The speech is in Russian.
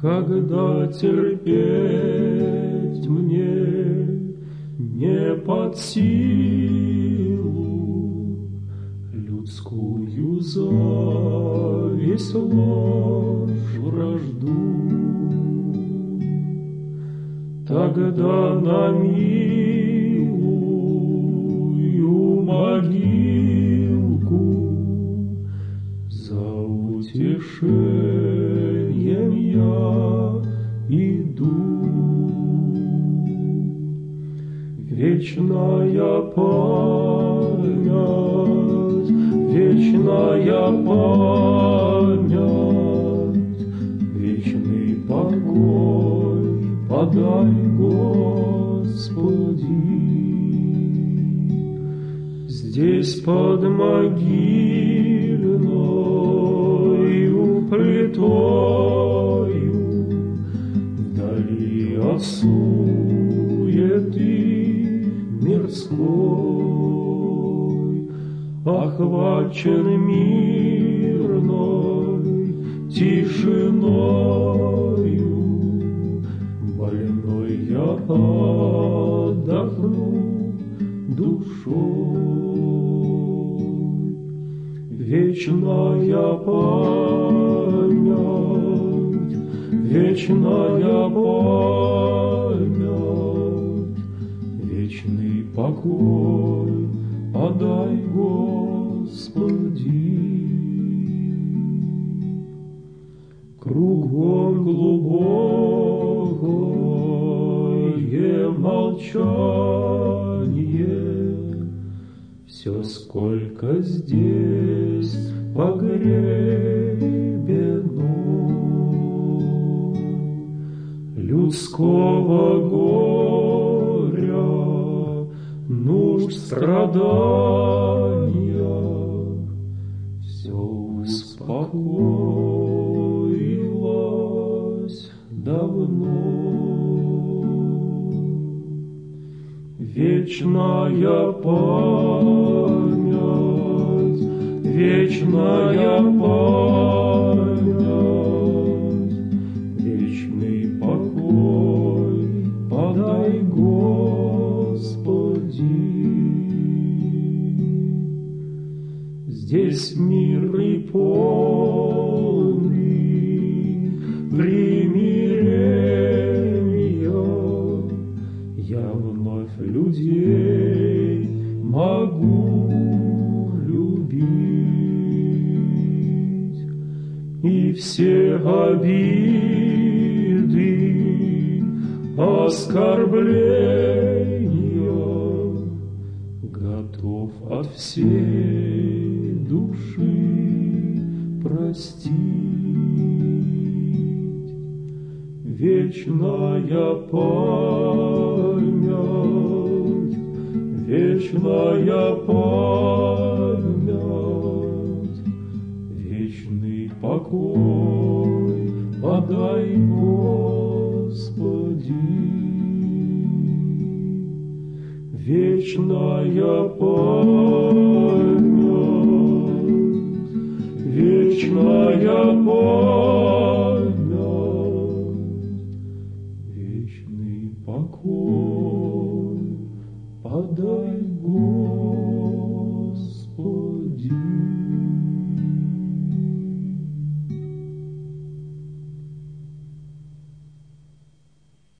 когда терпеть мне не под силу людскую зависть, ложь, вражду. Тогда на милую могилку за утешением я иду. Вечная память, вечная память, вечный покой подай, Господи. Здесь под могильною плитою вдали от суеты мирской, охвачен мирной тишиною, больной я отдохну душой. Вечная память, вечная память, вечный покой подай, Господи. Кругом глубокое молчание, Все сколько здесь погребено людского горя, нужд, страдания, все успокоилось давно. Вечная память, вечная память, Здесь мир и полный примирения. Я вновь людей могу любить. И все обиды, оскорбления готов от всей души простить. Вечная память, вечная память, вечный покой подай, Господи. Вечная память, покой подай Бог.